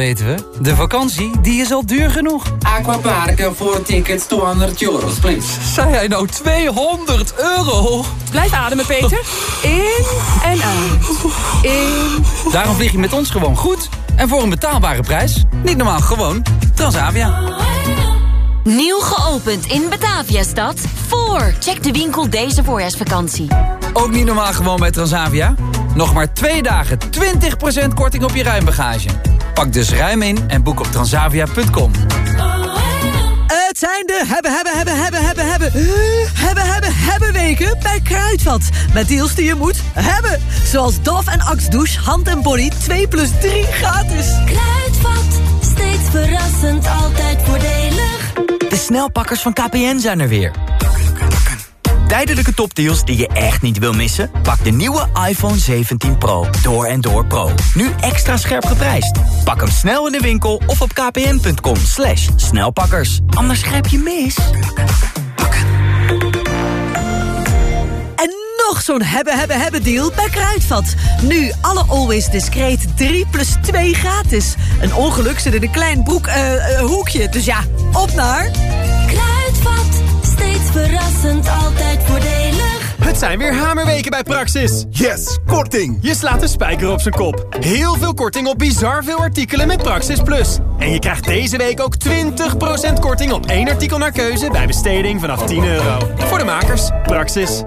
weten we. De vakantie, die is al duur genoeg. Aquaparken voor tickets 200 euro, please. Zei hij nou 200 euro? Blijf ademen, Peter. In en uit. In. Daarom vlieg je met ons gewoon goed. En voor een betaalbare prijs. Niet normaal, gewoon Transavia. Nieuw geopend in Bataviastad. Voor. Check de winkel deze voorjaarsvakantie. Ook niet normaal gewoon bij Transavia? Nog maar twee dagen 20% korting op je ruimbagage. Pak dus ruim in en boek op transavia.com. Het zijn de hebben, hebben, hebben, hebben, hebben, hebben, hebben, hebben, hebben weken bij Kruidvat. Met deals die je moet hebben. Zoals Dove en Axe Douche, hand en body, 2 plus 3 gratis. Kruidvat, steeds verrassend, altijd voordelig. De snelpakkers van KPN zijn er weer. Tijdelijke topdeals die je echt niet wil missen? Pak de nieuwe iPhone 17 Pro. Door en door Pro. Nu extra scherp geprijsd. Pak hem snel in de winkel of op kpn.com slash snelpakkers. Anders grijp je mis. En nog zo'n hebben, hebben, hebben deal bij Kruidvat. Nu alle Always Discreet 3 plus 2 gratis. Een ongeluk zit in een klein broek, eh, eh, hoekje. Dus ja, op naar... Verrassend, altijd voordelig. Het zijn weer hamerweken bij Praxis. Yes, korting! Je slaat de spijker op zijn kop. Heel veel korting op bizar veel artikelen met Praxis Plus. En je krijgt deze week ook 20% korting op één artikel naar keuze... bij besteding vanaf 10 euro. Voor de makers, Praxis.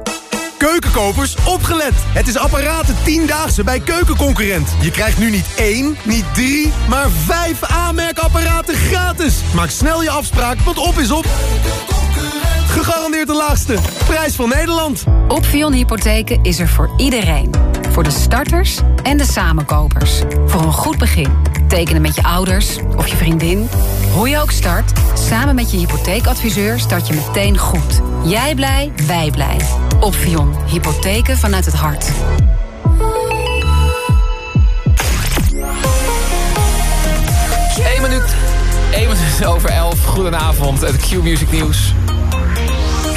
Keukenkopers, opgelet! Het is apparaten 10-daagse bij Keukenconcurrent. Je krijgt nu niet één, niet drie, maar vijf aanmerkapparaten gratis. Maak snel je afspraak, want op is op. Gegarandeerd de laagste. Prijs van Nederland. Opvion Hypotheken is er voor iedereen. Voor de starters en de samenkopers. Voor een goed begin. Tekenen met je ouders of je vriendin. Hoe je ook start, samen met je hypotheekadviseur start je meteen goed. Jij blij, wij blij. Opvion Hypotheken vanuit het hart. Eén minuut. 1 minuut over 11. Goedenavond. Het Q-Music Nieuws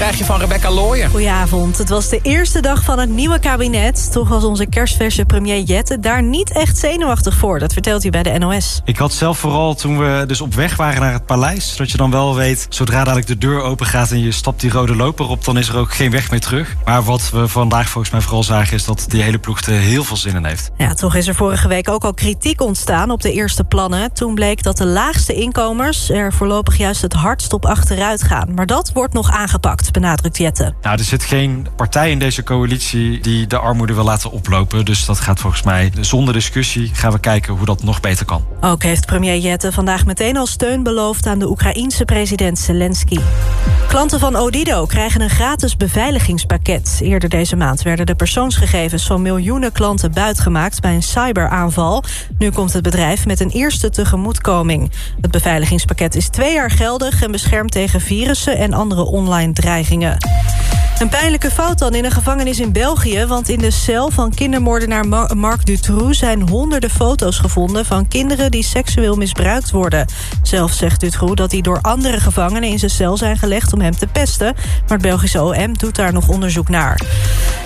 krijg je van Rebecca Looyen. Goedenavond. Het was de eerste dag van het nieuwe kabinet. Toch was onze kerstverse premier Jette daar niet echt zenuwachtig voor. Dat vertelt hij bij de NOS. Ik had zelf vooral toen we dus op weg waren naar het paleis... dat je dan wel weet, zodra dadelijk de deur open gaat... en je stapt die rode loper op, dan is er ook geen weg meer terug. Maar wat we vandaag volgens mij vooral zagen... is dat die hele ploeg er heel veel zin in heeft. Ja, toch is er vorige week ook al kritiek ontstaan op de eerste plannen. Toen bleek dat de laagste inkomers er voorlopig juist het hardst op achteruit gaan. Maar dat wordt nog aangepakt benadrukt Jette. Nou, er zit geen partij in deze coalitie die de armoede wil laten oplopen. Dus dat gaat volgens mij zonder discussie gaan we kijken hoe dat nog beter kan. Ook heeft premier Jette vandaag meteen al steun beloofd aan de Oekraïense president Zelensky. Klanten van Odido krijgen een gratis beveiligingspakket. Eerder deze maand werden de persoonsgegevens van miljoenen klanten buitgemaakt bij een cyberaanval. Nu komt het bedrijf met een eerste tegemoetkoming. Het beveiligingspakket is twee jaar geldig en beschermt tegen virussen en andere online dreigingen stijgingen. Een pijnlijke fout dan in een gevangenis in België... want in de cel van kindermoordenaar Marc Dutroux... zijn honderden foto's gevonden van kinderen die seksueel misbruikt worden. Zelf zegt Dutroux dat hij door andere gevangenen in zijn cel zijn gelegd... om hem te pesten, maar het Belgische OM doet daar nog onderzoek naar.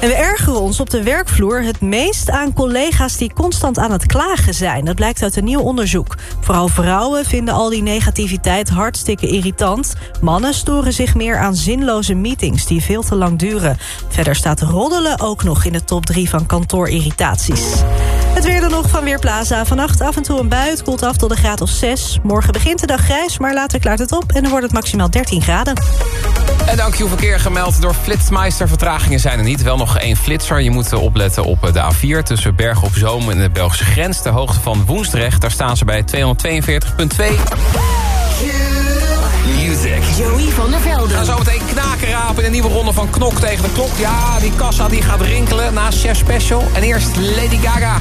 En we ergeren ons op de werkvloer het meest aan collega's... die constant aan het klagen zijn. Dat blijkt uit een nieuw onderzoek. Vooral vrouwen vinden al die negativiteit hartstikke irritant. Mannen storen zich meer aan zinloze meetings... die veel te lang duren. Verder staat roddelen ook nog in de top 3 van kantoorirritaties. Het weer dan nog van Weerplaza. Vannacht af en toe een bui. Koelt af tot een graad of 6. Morgen begint de dag grijs, maar later klaart het op... en dan wordt het maximaal 13 graden. En dank verkeer gemeld door Flitsmeister. Vertragingen zijn er niet. Wel nog één flitser. Je moet opletten op de A4 tussen Bergen op Zoom en de Belgische grens. De hoogte van Woensdrecht. Daar staan ze bij 242,2. Joey van der Velden. Gaan zo meteen knaken rapen in een nieuwe ronde van Knok tegen de klok. Ja, die kassa die gaat rinkelen na Chef Special. En eerst Lady Gaga.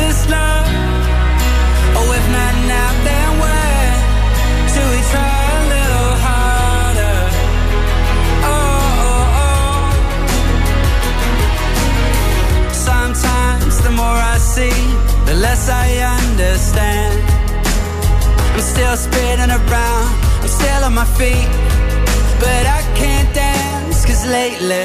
just love. Oh, if not now, then when? Should we try a little harder? Oh, oh, oh. Sometimes the more I see, the less I understand. I'm still spinning around, I'm still on my feet, but I can't dance. Cause lately,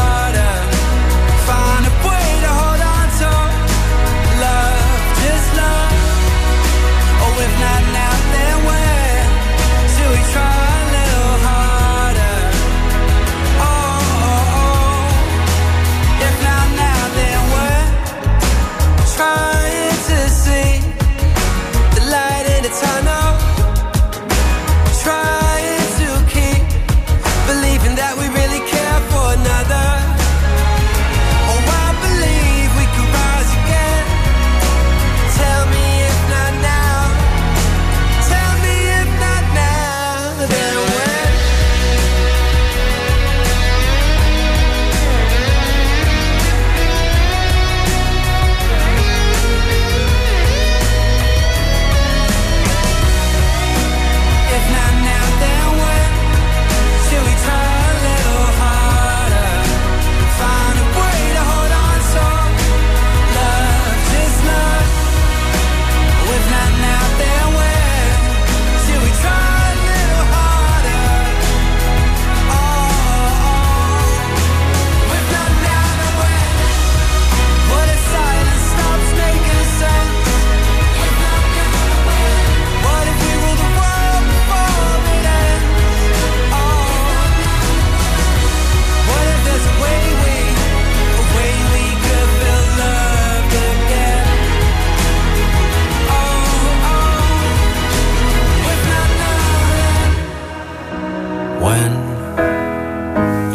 when?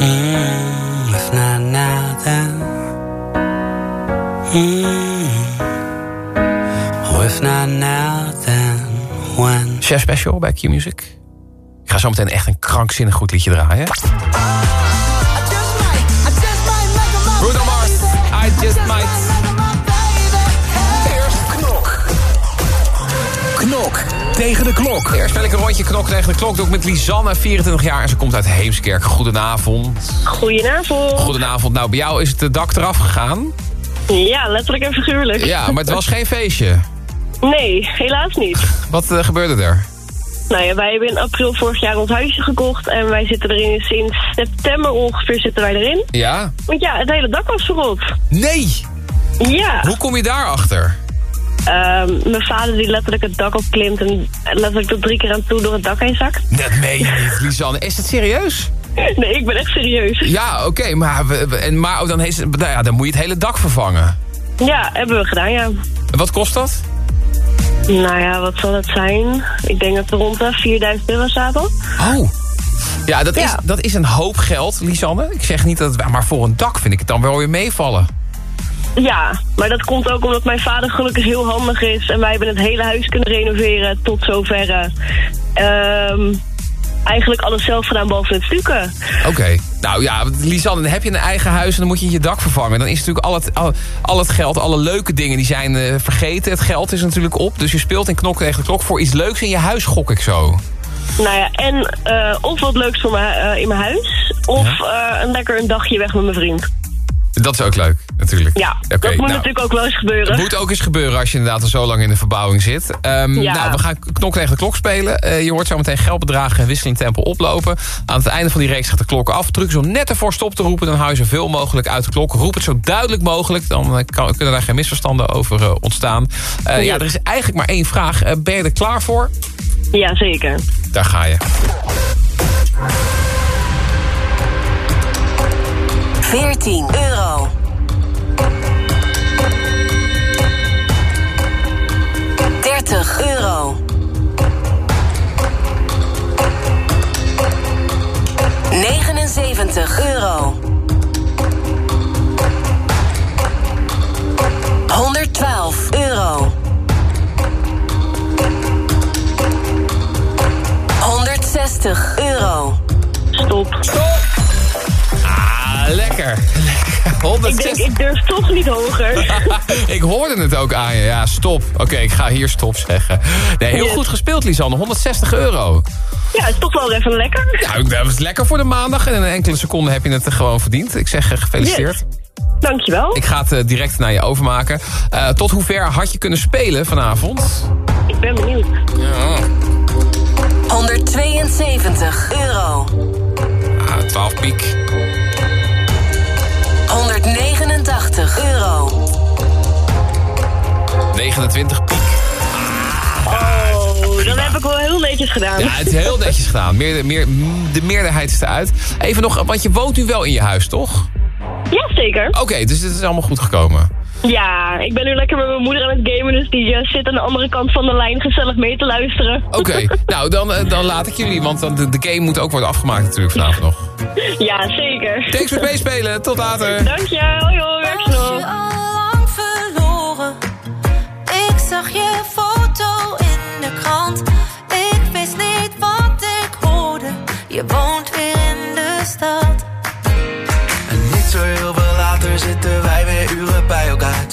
Mm, if not now, then. Mm, oh, if not now, then when? Chef Special bij Q-Music. Ik ga zo meteen echt een krankzinnig goed liedje draaien. Bruno Mars, I Just Might. Tegen de klok. Eerst speel ik een rondje knok tegen de klok. Doe ik met Lisanne, 24 jaar. En ze komt uit Heemskerk. Goedenavond. Goedenavond. Goedenavond. Nou, bij jou is het dak eraf gegaan. Ja, letterlijk en figuurlijk. Ja, maar het was geen feestje. Nee, helaas niet. Wat eh, gebeurde er? Nou ja, wij hebben in april vorig jaar ons huisje gekocht en wij zitten erin sinds september ongeveer zitten wij erin. Ja? Want ja, het hele dak was verrot. Nee! Ja. Hoe kom je daarachter? Ehm, mijn vader die letterlijk het dak opklimt en letterlijk tot drie keer aan toe door het dak heen zakt. Dat meen je niet, Lisanne. Is het serieus? Nee, ik ben echt serieus. Ja, oké, maar, we- we- en maar oh, dan, heeft, nou ja, dan moet je het hele dak vervangen. Ja, hebben we gedaan, ja. En wat kost dat? Nou ja, wat zal het zijn? Ik denk dat er rond de 4000 euro zaten. Oh. Ja, dat, Is, dat is een hoop geld, Lisanne. Ik zeg niet dat het... Maar voor een dak vind ik het dan wel weer meevallen. Ja, maar dat komt ook omdat mijn vader gelukkig heel handig is. En wij hebben het hele huis kunnen renoveren tot zover. Ehm eigenlijk alles zelf gedaan behalve het stukken. Oké. Nou ja, Lisanne, dan heb je een eigen huis en dan moet je je dak vervangen. Dan is natuurlijk al het, al, al het geld, alle leuke dingen, die zijn eh, vergeten. Het geld is natuurlijk op. Dus je speelt in knok tegen de klok voor iets leuks in je huis, gok ik zo. Nou ja, en eh, of wat leuks voor me, eh, in mijn huis. Of eh, een lekker een dagje weg met mijn vriend. Dat is ook leuk, natuurlijk. Ja, dat moet nou, natuurlijk ook wel eens gebeuren. Het moet ook eens gebeuren als je inderdaad al zo lang in de verbouwing zit. Ehm, Ja. Nou, we gaan knok tegen de klok spelen. Eh, je hoort zo meteen geldbedragen en wisseling tempo oplopen. Aan het einde van die reeks gaat de klok af. Druk zo net ervoor stop te roepen. Dan hou je zoveel mogelijk uit de klok. Roep het zo duidelijk mogelijk. Dan eh, kan, kunnen daar geen misverstanden over eh, ontstaan. Eh, ja, er is eigenlijk maar één vraag. Ben je er klaar voor? Ja, zeker. Daar ga je. 14 euro. Dertig euro. Negenenzeventig euro. Honderdtwaalf euro. Honderdzestig euro. Stop. Stop! Lekker. Lekker. 160. Ik denk, ik durf toch niet hoger. ik hoorde het ook aan je. Ja, stop. Oké, ik ga hier stop zeggen. Nee, heel Yes. goed gespeeld, Lisanne. 160 euro. Ja, het is toch wel even lekker. Ja, dat was lekker voor de maandag. En in een enkele seconde heb je het gewoon verdiend. Ik zeg eh, gefeliciteerd. Dankjewel. Ik ga het eh, direct naar je overmaken. Eh, tot hoever had je kunnen spelen vanavond? Ik ben benieuwd. Ja. 172 euro. Ah, 12 piek. 189 euro. 29 piek. Oh, dat heb ik wel heel netjes gedaan. Ja, het is heel netjes gedaan. Meer, meer, de meerderheid is eruit. Even nog, want je woont nu wel in je huis, toch? Ja, zeker. Oké, dus dit is allemaal goed gekomen. Ja, ik ben nu lekker met mijn moeder aan het gamen, dus die eh, zit aan de andere kant van de lijn gezellig mee te luisteren. Oké, nou dan, eh, dan laat ik jullie, want dan de, de game moet ook worden afgemaakt natuurlijk vanavond nog. Ja, zeker. Thanks voor het meespelen, tot later. Dank je, hoi hoi, werk nog. lang verloren. Ik zag je foto in de krant. Ik wist niet wat ik hoorde. Je woont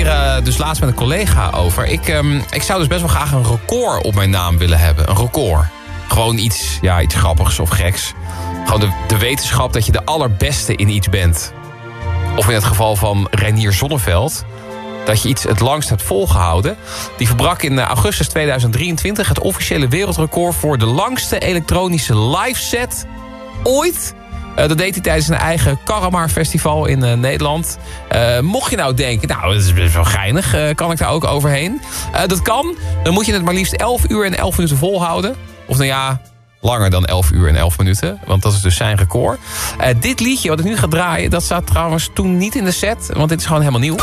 hier uh, dus laatst met een collega over. Ik, ehm, ik zou dus best wel graag een record op mijn naam willen hebben. Een record. Gewoon iets, ja, iets grappigs of geks. Gewoon de, de wetenschap dat je de allerbeste in iets bent. Of in het geval van Renier Zonneveld dat je iets het langst hebt volgehouden. Die verbrak in eh, augustus 2023 het officiële wereldrecord... voor de langste elektronische live set ooit uh, dat deed hij tijdens een eigen Karamar Festival in eh, Nederland. Eh, mocht je nou denken, nou, dat is best wel geinig. kan ik daar ook overheen? dat kan. Dan moet je het maar liefst 11 uur en 11 minuten volhouden. Of nou ja, langer dan 11 uur en 11 minuten. Want dat is dus zijn record. dit liedje wat ik nu ga draaien, dat staat trouwens toen niet in de set. Want dit is gewoon helemaal nieuw.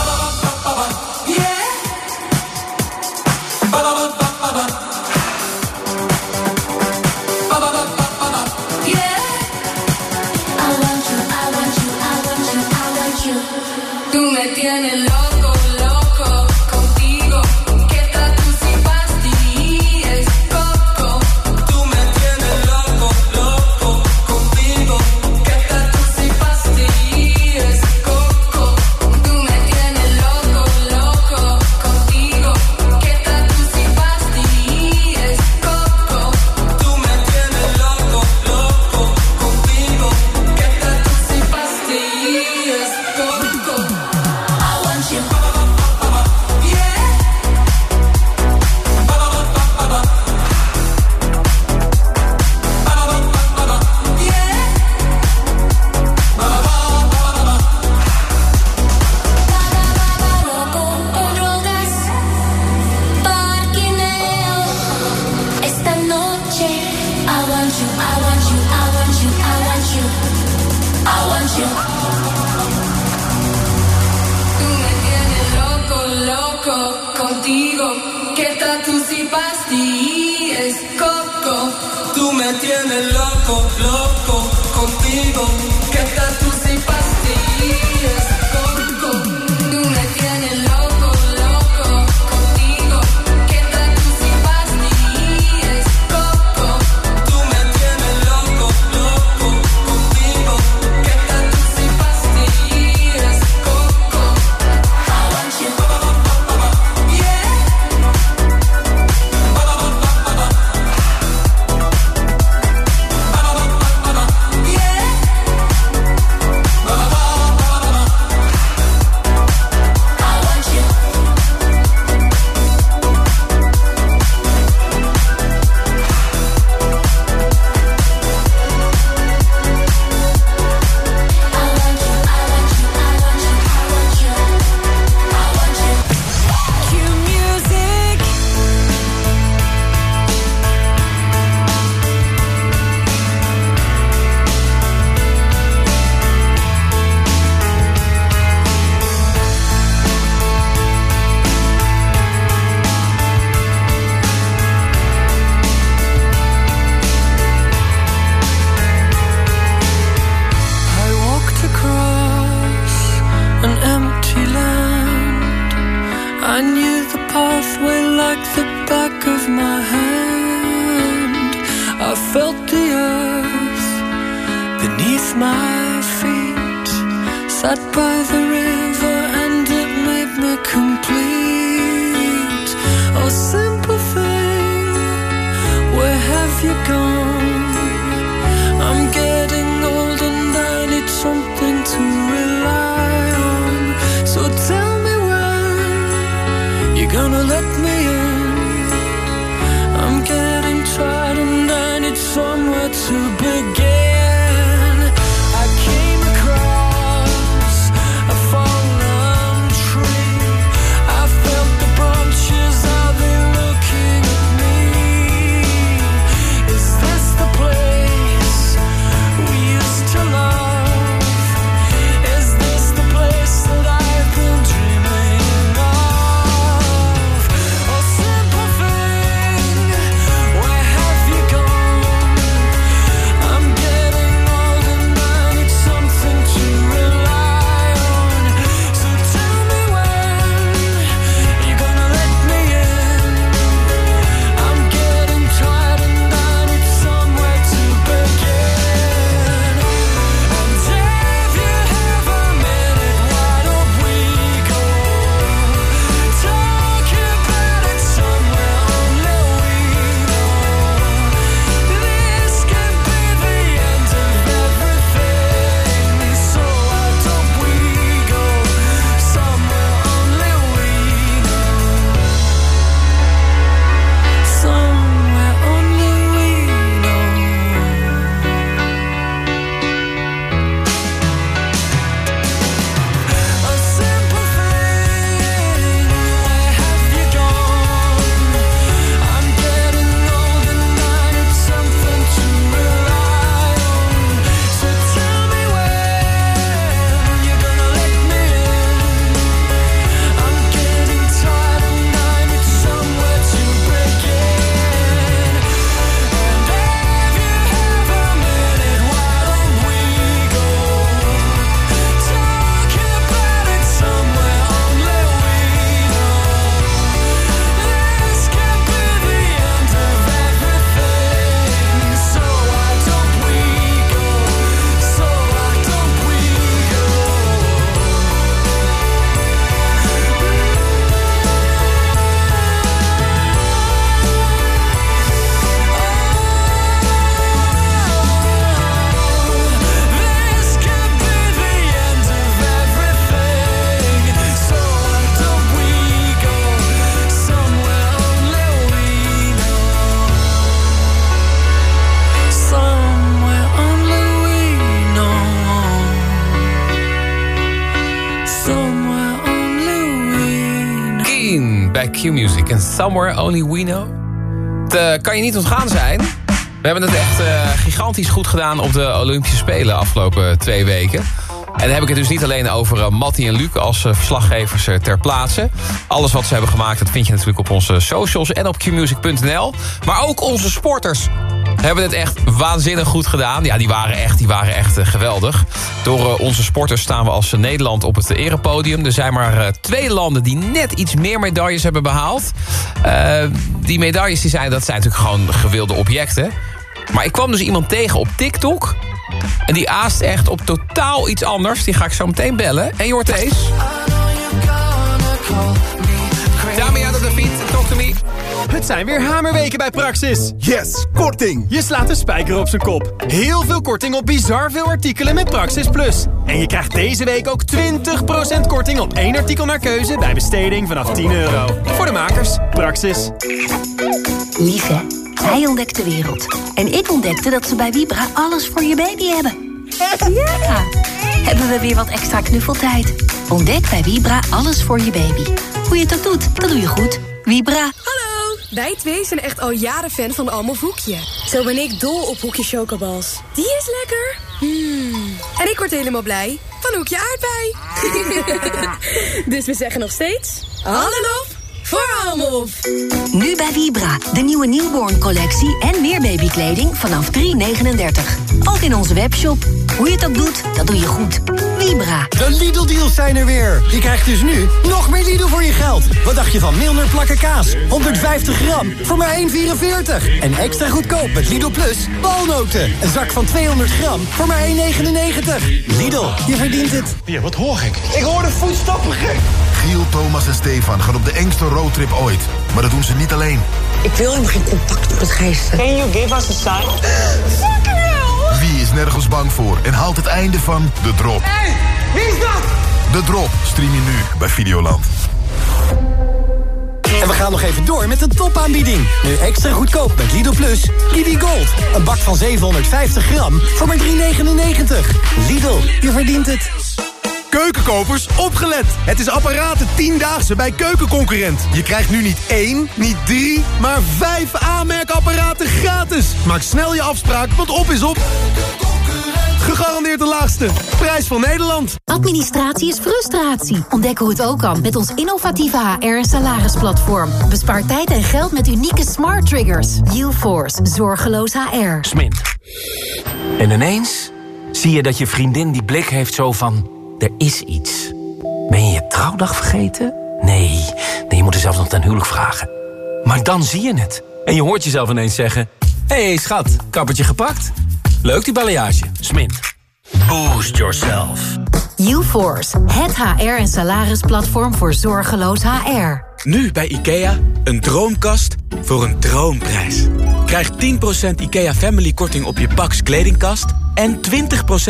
Bij Q-Music en Somewhere Only We Know. Het eh, kan je niet ontgaan zijn. We hebben het echt eh, gigantisch goed gedaan op de Olympische Spelen afgelopen twee weken. En dan heb ik het dus niet alleen over uh, Mattie en Luc als verslaggevers ter plaatse. Alles wat ze hebben gemaakt, dat vind je natuurlijk op onze socials en op qmusic.nl. Maar ook onze sporters hebben het echt waanzinnig goed gedaan. Ja, die waren echt, die waren echt geweldig. Door onze sporters staan we als Nederland op het erepodium. Er zijn maar twee landen die net iets meer medailles hebben behaald. die medailles die zijn, dat zijn natuurlijk gewoon gewilde objecten. Maar ik kwam dus iemand tegen op TikTok... En die aast echt op totaal iets anders. Die ga ik zo meteen bellen. En je hoort. To me. Het zijn weer hamerweken bij Praxis. Yes, korting. Je slaat de spijker op zijn kop. Heel veel korting op bizar veel artikelen met Praxis Plus. En je krijgt deze week ook 20% korting op één artikel naar keuze... bij besteding vanaf 10 euro. Voor de makers, Praxis. Lieve, hij ontdekt de wereld. En ik ontdekte dat ze bij Vibra alles voor je baby hebben. Ja! Hebben we weer wat extra knuffeltijd. Ontdek bij Vibra alles voor je baby. Hoe je het ook doet, dat doe je goed. Vibra. Hallo! Wij twee zijn echt al jaren fan van Almof Hoekje. Zo ben ik dol op Hoekje Chocobals. Die is lekker. Mm. En ik word helemaal blij van Hoekje Aardbei. dus we zeggen nog steeds... Hallo voor Almof. Nu bij Vibra, de nieuwe newborn collectie en meer babykleding vanaf 3,39. Ook in onze webshop. Hoe je het ook doet, dat doe je goed. Vibra. De Lidl-deals zijn er weer. Je krijgt dus nu nog meer Lidl voor je geld. Wat dacht je van Milner plakken kaas? 150 gram voor maar 1,44. En extra goedkoop met Lidl Plus walnoten. Een zak van 200 gram voor maar 1,99. Lidl, je verdient het. Ja, wat hoor ik? Ik hoor de voetstappen gek. Giel, Thomas en Stefan gaan op de engste roadtrip ooit. Maar dat doen ze niet alleen. Ik wil helemaal geen contact met geesten. Can you give us a sign? Wie is nergens bang voor en haalt het einde van De Drop? Hé, hey, wie is dat? De Drop stream je nu bij Videoland. En we gaan nog even door met de topaanbieding. Nu extra goedkoop met Lidl Plus. Lidl Gold. Een bak van 750 gram voor maar 3,99. Lidl, je verdient het. Keukenkopers, opgelet! Het is apparaten 10-daagse bij Keukenconcurrent. Je krijgt nu niet één, niet drie, maar vijf aanmerkapparaten gratis. Maak snel je afspraak, want op is op. Gegarandeerd de laagste. Prijs van Nederland. Administratie is frustratie. Ontdek hoe het ook kan met ons innovatieve HR- en salarisplatform. Bespaar tijd en geld met unieke smart triggers. UForce, zorgeloos HR. Smint. En ineens zie je dat je vriendin die blik heeft zo van... Er is iets. Ben je je trouwdag vergeten? Nee, nee je moet er zelfs nog ten huwelijk vragen. Maar dan zie je het. En je hoort jezelf ineens zeggen... Hé hey, schat, kappertje gepakt? Leuk die balayage. Smint. Boost yourself. UForce, het HR- en salarisplatform voor zorgeloos HR. Nu bij IKEA, een droomkast voor een droomprijs. Krijg 10% IKEA Family Korting op je Pax Kledingkast... en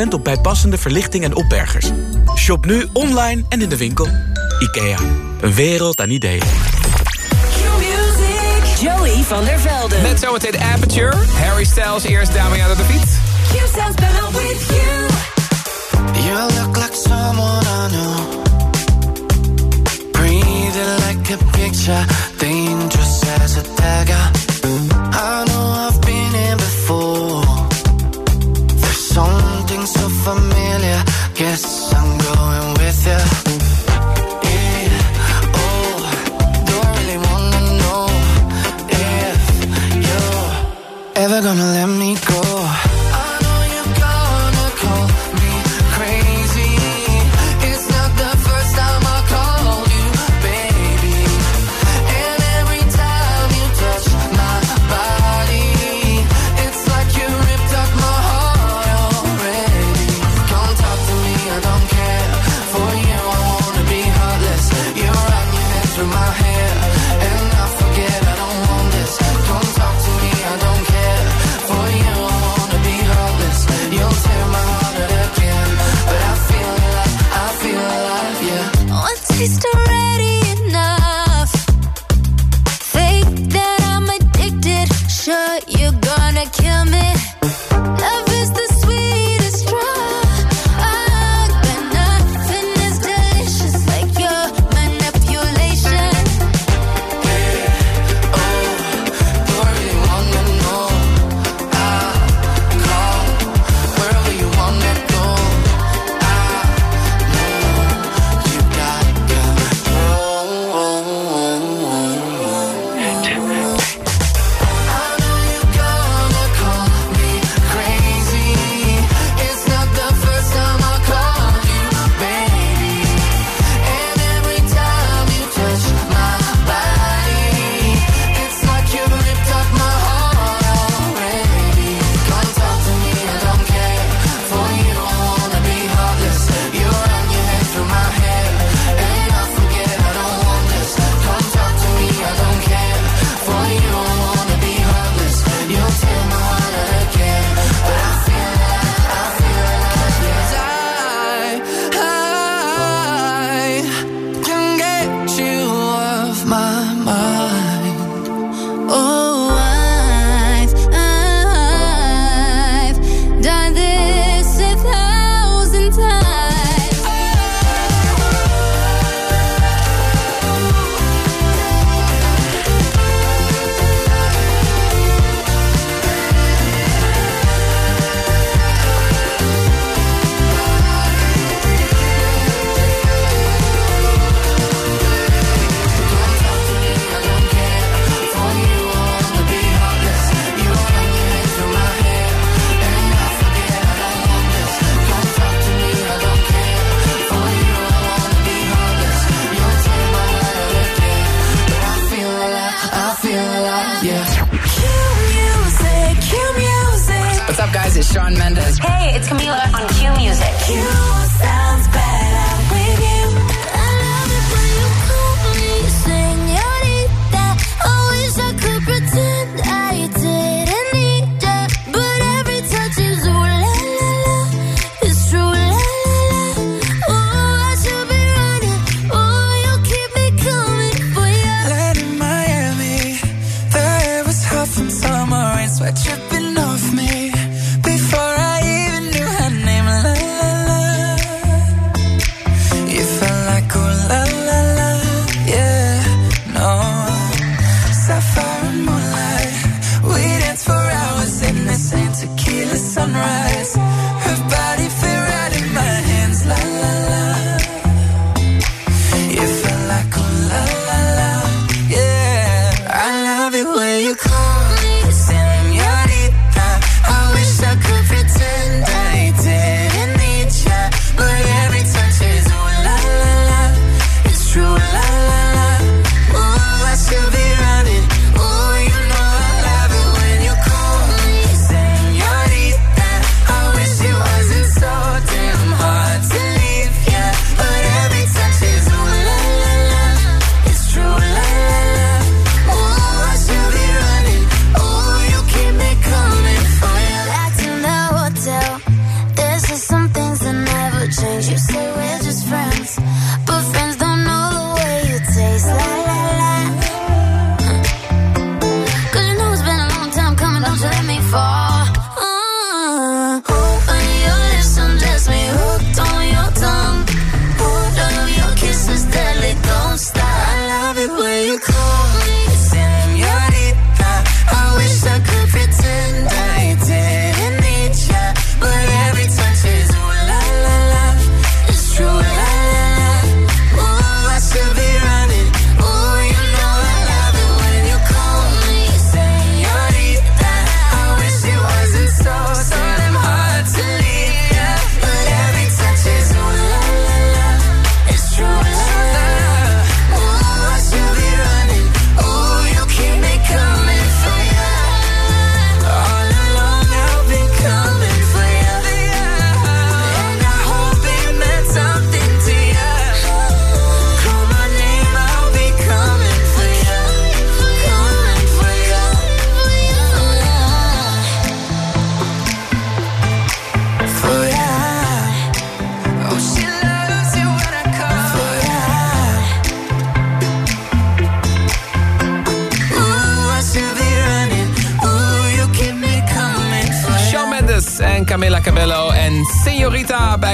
20% op bijpassende verlichting en opbergers. Shop nu online en in de winkel. IKEA, een wereld aan ideeën. Joey van der Velde. Met zometeen Aperture. Harry Styles, eerst Damian de Beat. You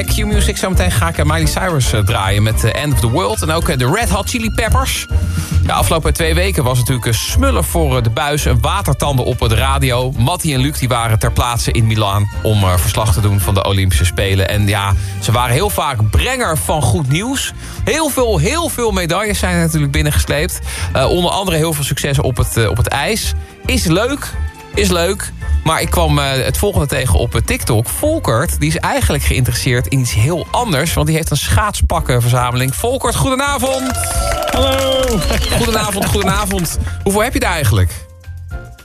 bij Q Music. Zometeen ga ik eh, Miley Cyrus eh, draaien met eh, End of the World. En ook de Red Hot Chili Peppers. De afgelopen twee weken was het natuurlijk een smullen voor de buis. en Watertanden op de radio. Mattie en Luc die waren ter plaatse in Milaan... om verslag te doen van de Olympische Spelen. En ja, ze waren heel vaak brenger van goed nieuws. Heel veel, heel veel medailles zijn er natuurlijk binnengesleept. Onder andere heel veel succes op het, op het ijs. Is leuk, is leuk. Maar ik kwam eh, het volgende tegen op eh, TikTok. Volkert, die is eigenlijk geïnteresseerd in iets heel anders. Want die heeft een schaatspakkenverzameling. Volkert, goedenavond. Hallo. Goedenavond, goedenavond. Hoeveel heb je daar eigenlijk?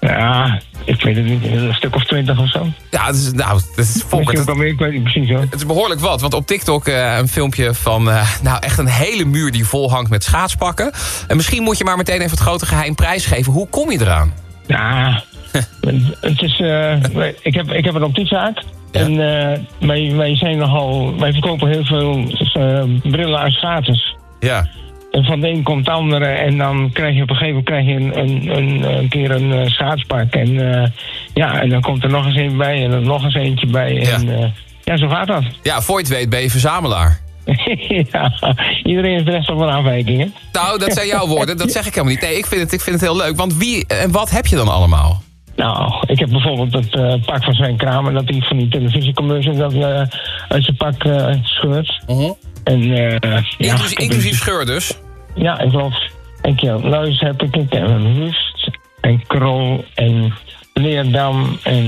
Ja, ik weet het niet. Een stuk of twintig of zo. Ja, het is, nou, het is Volkert. Misschien ik weet niet precies hoor. Het is behoorlijk wat, want op TikTok eh, een filmpje van... nou, echt een hele muur die vol hangt met schaatspakken. En misschien moet je maar meteen even het grote geheim prijsgeven. Hoe kom je eraan? Ja, het is, eh, ik, heb, ik heb een optiezaak. En eh, wij, wij zijn nogal, wij verkopen heel veel eh, brillen aan schaatsers. Ja. En van de een komt de andere en dan krijg je op een gegeven moment krijg je een, een, een, een keer een schaatspak. En ja, en dan komt er nog eens een bij en er nog eens eentje bij. En eh, ja, zo gaat dat. Ja, voor je het weet ben je verzamelaar. ja, iedereen heeft recht op een afwijking, hè? Nou, dat zijn jouw woorden. Dat zeg ik helemaal niet. Nee, ik vind het, ik vind het heel leuk. Want wie en wat heb je dan allemaal? Nou, ik heb bijvoorbeeld het eh, pak van Sven Kramer... dat hij van die televisiecommercial dat eh, uit zijn pak eh, scheurt. En, eh, ja, Inclusief, inclusief scheur dus? Ja, ik geloof. En Luis heb ik het. En Wust en Krol en Leerdam en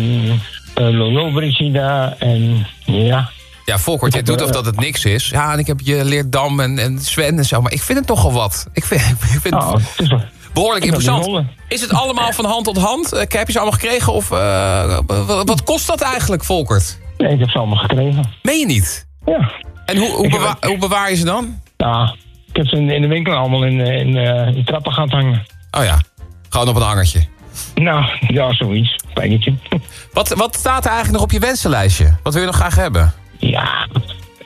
uh, Lolo Brigida en ja... Ja, Volkert, jij doet of dat het niks is. Ja, en ik heb je Leerdam en, en Sven en zo. Maar ik vind het toch wel wat. Ik vind, ik vind, Oh, het wel- Behoorlijk interessant. Is het allemaal van hand tot hand? Eh, heb je ze allemaal gekregen? Of eh, wat, kost dat eigenlijk, Volkert? Nee, ik heb ze allemaal gekregen. Meen je niet? Ja. En hoe, hoe, heb bewaar je ze dan? Ja, ik heb ze in, de winkel allemaal in, eh, in, eh, in trappen gaan hangen. Oh ja, gewoon op een hangertje. Nou, ja, zoiets. Pijnetje. Wat, wat staat er eigenlijk nog op je wensenlijstje? Wat wil je nog graag hebben? Ja,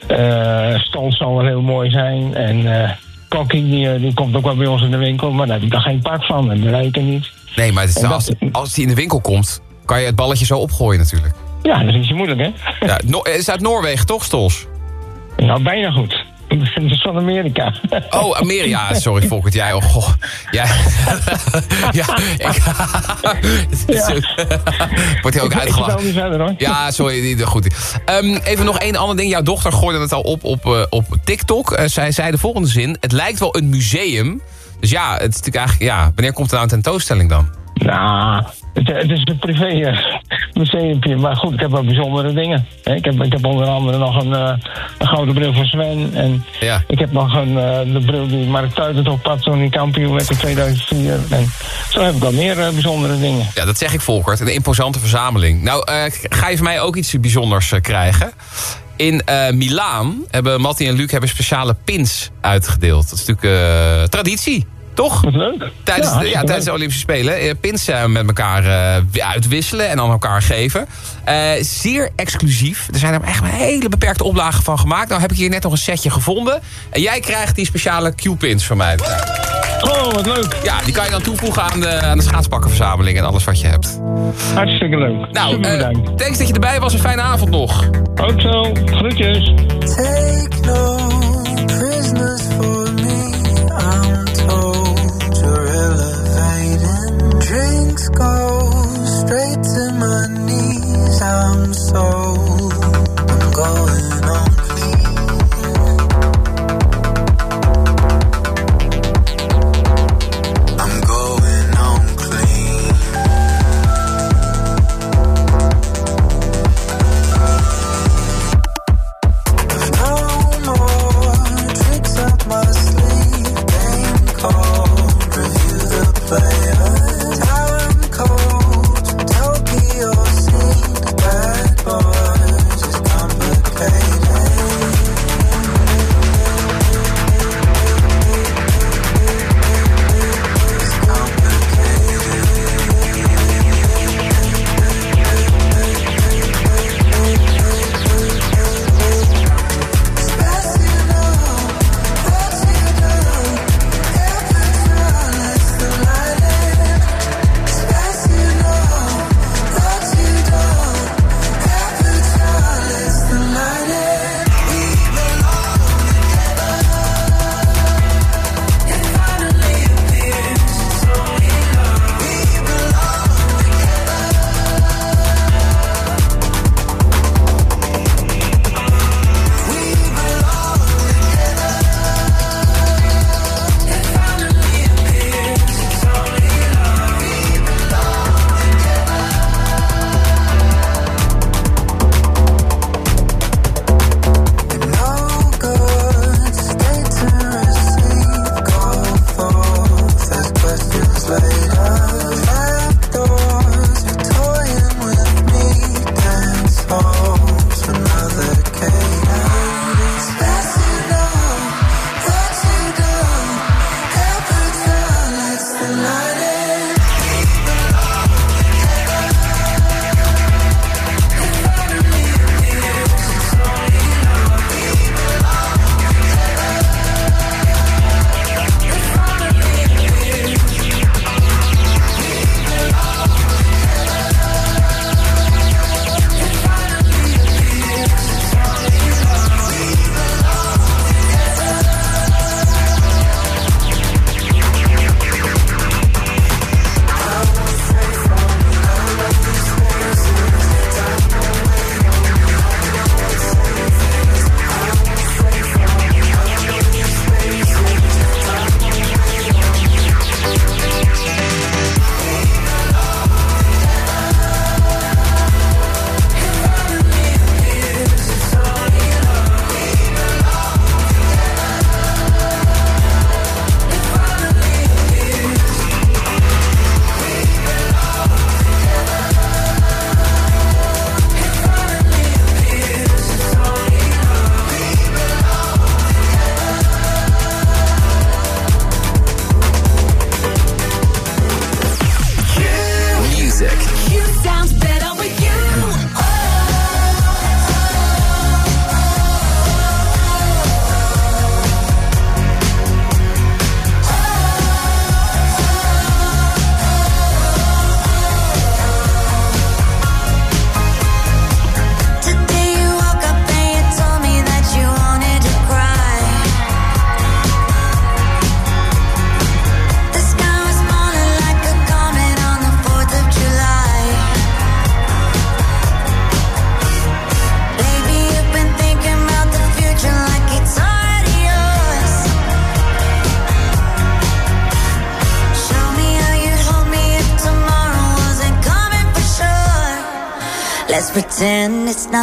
eh Stol zal wel heel mooi zijn. En Kokkie, die, die komt ook wel bij ons in de winkel. Maar daar heb ik daar geen pak van. En de rijken niet. Nee, maar het is, En als, dat- als die in de winkel komt, kan je het balletje zo opgooien natuurlijk. Ja, dat is niet zo moeilijk, hè? Ja, no- is uit Noorwegen, toch, Stols? Nou, bijna goed. Van Amerika. Oh, Amerika. Sorry, Volkert. Jij, oh, goh. Ja, ja ik... Wordt hij ook Ik- ik uitgelachen. niet verder, hoor. Ja, sorry. Goed. Ehm, even nog één ander ding. Jouw dochter gooide het al op op, eh, op TikTok. Eh, zij zei de volgende zin. Het lijkt wel een museum. Dus ja, het is natuurlijk eigenlijk... Ja, wanneer komt er nou een tentoonstelling dan? Nou, het, het is een privé eh, museumpje. Maar goed, ik heb wel bijzondere dingen. Ik heb, ik heb onder andere nog een, eh, een gouden bril van Sven. En Ja. ik heb nog een, eh, de bril die Mark Tuitert op had toen hij kampioen werd in 2004. En zo heb ik wel meer bijzondere dingen. Ja, dat zeg ik Volkert. Een imposante verzameling. Nou, ga je van mij ook iets bijzonders krijgen. In eh Milaan hebben Matti en Luc hebben speciale pins uitgedeeld. Dat is natuurlijk traditie, toch? Wat leuk. Tijdens, Ja, de, ja, tijdens de. Olympische Spelen. eh, Pins met elkaar eh, uitwisselen en aan elkaar geven. Eh, zeer exclusief. Er zijn er echt maar hele beperkte oplagen van gemaakt. Nou heb ik hier net nog een setje gevonden. En jij krijgt die speciale Q-pins van mij. Oh, wat leuk. Ja, die kan je dan toevoegen aan de, aan de schaatspakkenverzameling en alles wat je hebt. Hartstikke leuk. Nou, Super bedankt. thanks dat je erbij was. Een fijne avond nog. Ook zo. Groetjes. Take no so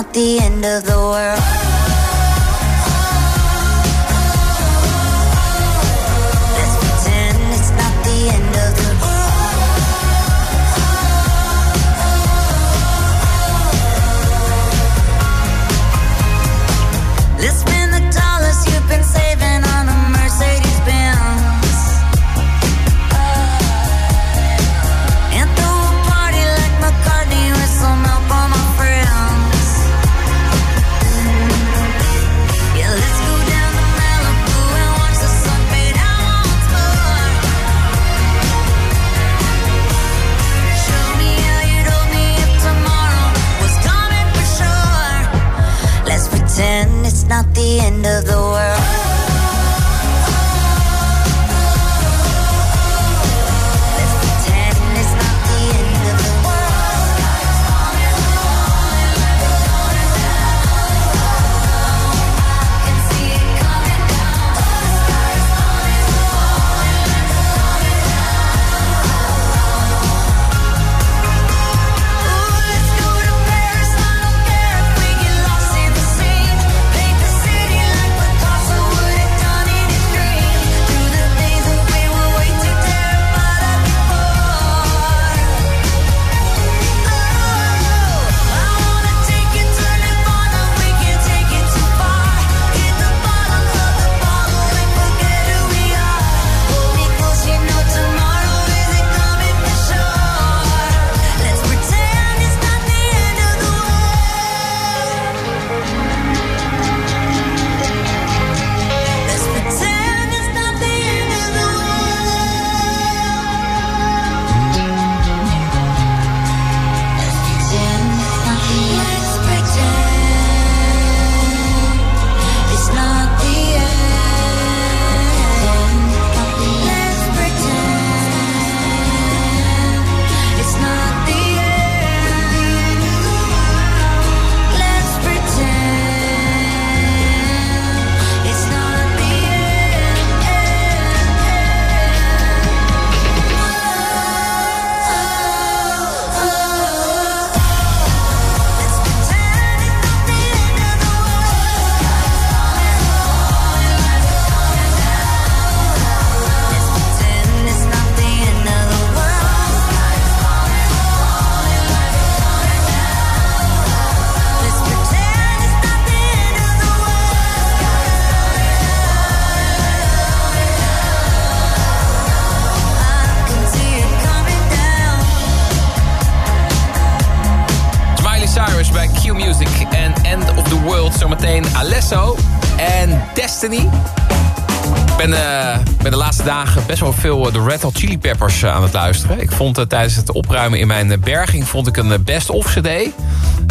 not the end of the En Destiny. Ik ben, ben de laatste dagen best wel veel eh, de Red Hot Chili Peppers eh, aan het luisteren. Ik vond tijdens het opruimen in mijn berging vond ik een best-of cd... die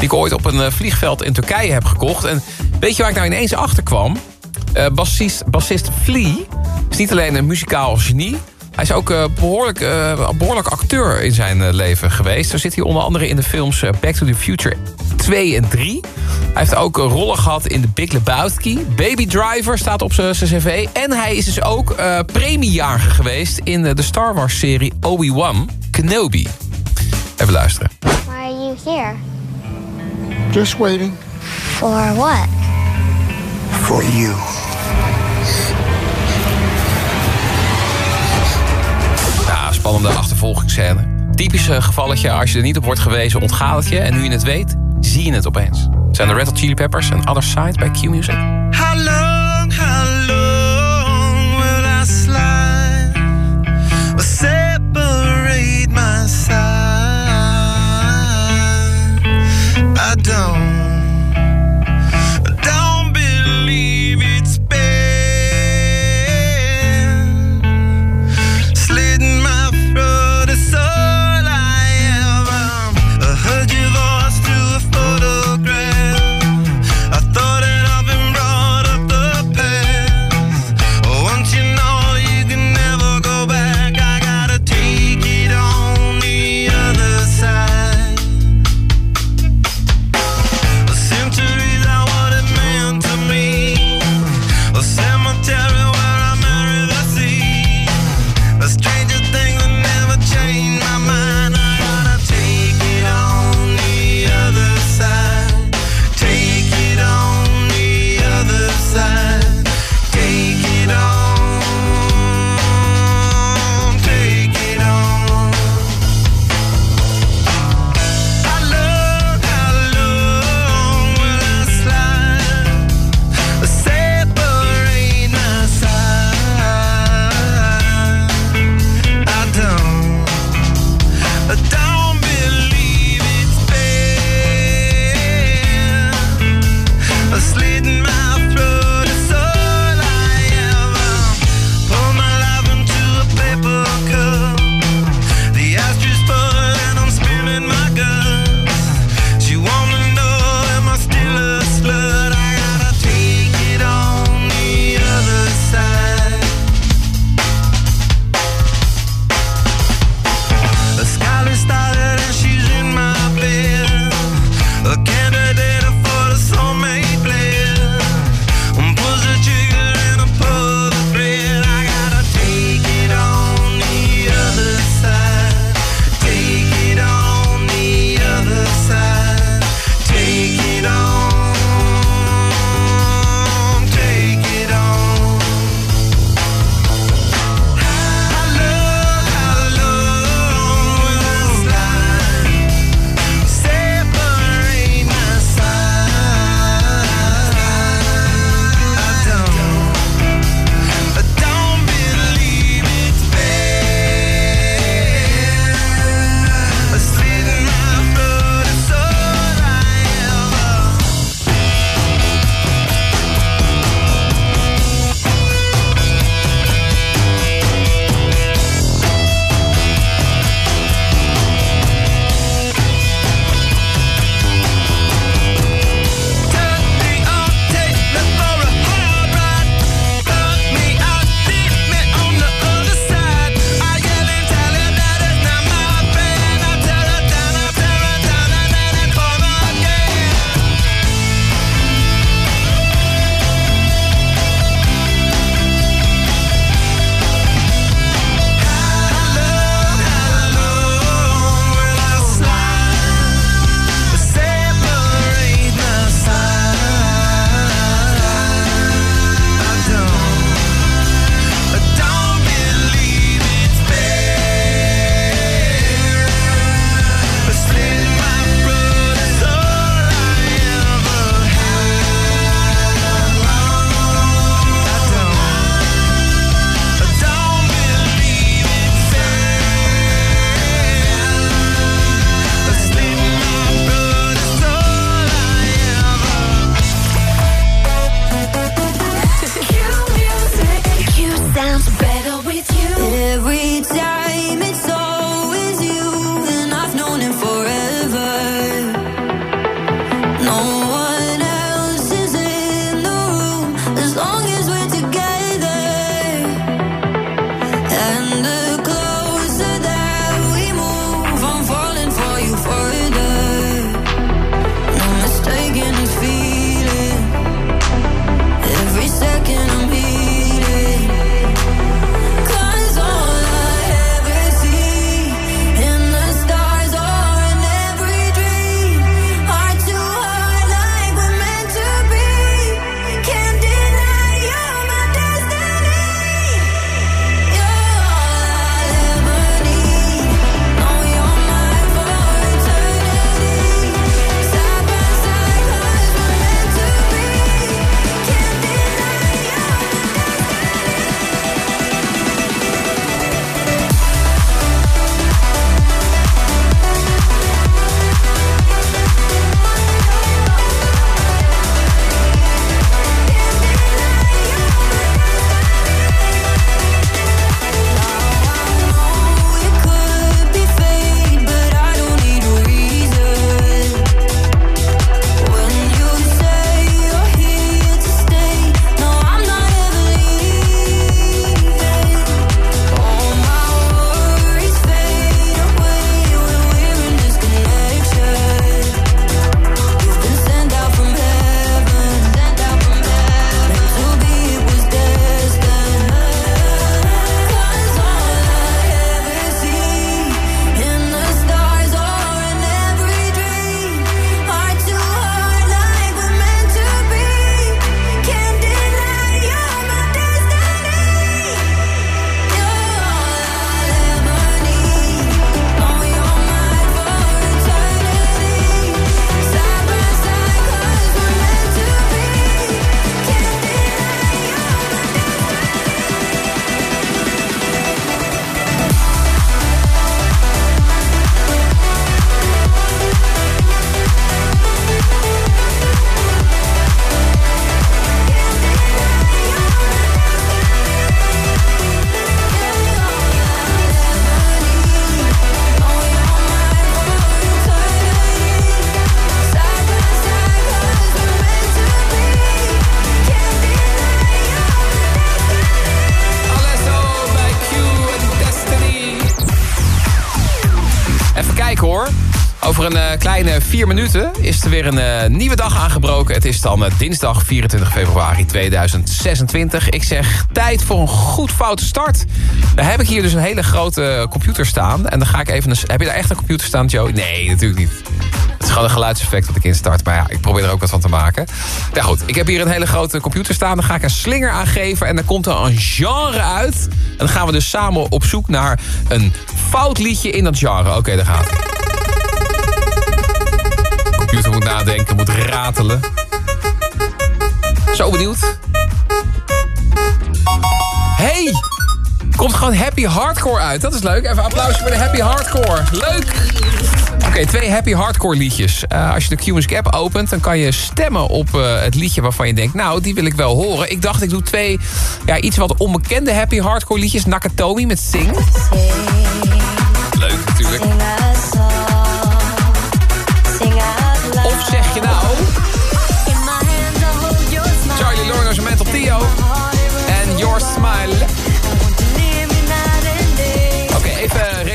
ik ooit op een vliegveld in Turkije heb gekocht. En weet je waar ik nou ineens achter kwam? Bassist, bassist Flea is niet alleen een muzikaal genie... Hij is ook eh, behoorlijk, eh, behoorlijk acteur in zijn leven geweest. Zo zit hij onder andere in de films Back to the Future 2 en 3. Hij heeft ook rollen gehad in The Big Lebowski. Baby Driver staat op zijn cv. En hij is dus ook eh premiejager geweest in eh, de Star Wars serie Obi-Wan Kenobi. Even luisteren. Why are you here? Just waiting For what? for you. Ja, spannende achtervolgingsscène. Typisch gevalletje, als je er niet op wordt gewezen, ontgaat het je. En nu je het weet, zie je het opeens. Zijn de Red Hot Chili Peppers en Other Side bij Q Music. How long, how long will I slide or separate my side? I don't, eh, vier minuten is er weer een eh, nieuwe dag aangebroken. Het is dan eh, dinsdag 24 februari 2026. Ik zeg tijd voor een goed foute start. Dan heb ik hier dus een hele grote computer staan. En dan ga ik even... Een, heb je daar echt een computer staan, Joe? Nee, natuurlijk niet. Het is gewoon een geluidseffect wat ik instart. Maar ja, ik probeer er ook wat van te maken. Nou goed, ik heb hier een hele grote computer staan. Dan ga ik een slinger aangeven. En dan komt er een genre uit. En dan gaan we dus samen op zoek naar een fout liedje in dat genre. Oké, daar gaat het. Computer moet nadenken, moet ratelen. Zo benieuwd. Hey! Komt gewoon happy hardcore uit. Dat is leuk. Even een applausje voor de happy hardcore. Leuk! Oké, twee happy hardcore liedjes. Eh, als je de Q-Music app opent, dan kan je stemmen op eh, het liedje waarvan je denkt... nou, die wil ik wel horen. Ik dacht, ik doe twee ja, iets wat onbekende happy hardcore liedjes. Nakatomi met Sing. Leuk natuurlijk.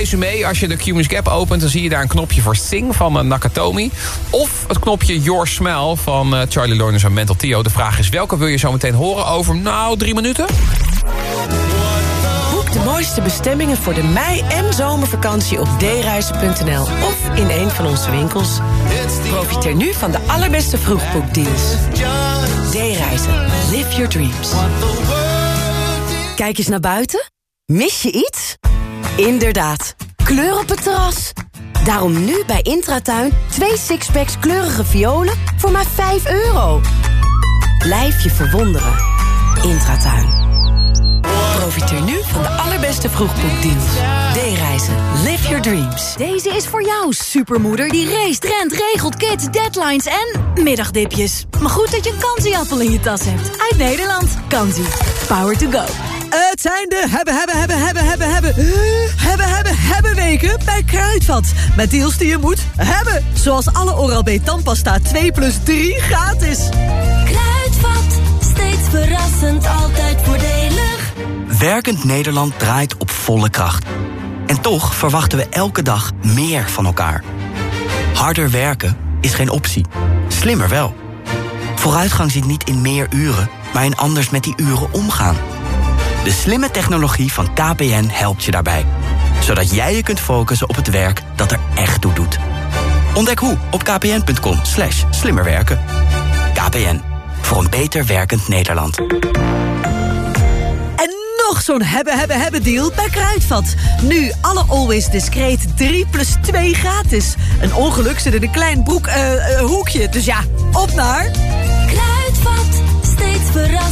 Resume. Als je de Q-Music app opent, dan zie je daar een knopje voor Sing van eh, Nakatomi. Of het knopje Your Smile van eh, Charlie Lorno's en Mental Theo. De vraag is, welke wil je zo meteen horen over, nou, drie minuten? Boek de mooiste bestemmingen voor de mei- en zomervakantie op dereizen.nl of in een van onze winkels. Profiteer nu van de allerbeste vroegboekdeals. D-reizen. Live your dreams. Kijk eens naar buiten. Mis je iets? Inderdaad. Kleur op het terras. Daarom nu bij Intratuin twee sixpacks kleurige violen voor maar 5 euro. Blijf je verwonderen. Intratuin. Profiteer nu van de allerbeste vroegboekdeals. D-reizen. Live your dreams. Deze is voor jou, supermoeder die race, rent, regelt, kids, deadlines en middagdipjes. Maar goed dat je een kansieappel in je tas hebt. Uit Nederland. Kansie. Power to go. Het zijn de hebben, hebben, hebben, hebben, hebben, hebben, hebben, hebben, hebben weken bij Kruidvat. Met deals die je moet hebben. Zoals alle Oral-B tandpasta 2 plus 3 gratis. Kruidvat, steeds verrassend, altijd voordelig. Werkend Nederland draait op volle kracht. En toch verwachten we elke dag meer van elkaar. Harder werken is geen optie. Slimmer wel. Vooruitgang zit niet in meer uren, maar in anders met die uren omgaan. De slimme technologie van KPN helpt je daarbij. Zodat jij je kunt focussen op het werk dat er echt toe doet. Ontdek hoe op kpn.com slash slimmerwerken. KPN, voor een beter werkend Nederland. En nog zo'n hebben, hebben, hebben deal bij Kruidvat. Nu alle Always Discreet 3 plus 2 gratis. Een ongeluk zit in een klein broek, eh, eh, hoekje. Dus ja, op naar... Kruidvat, steeds verrassend.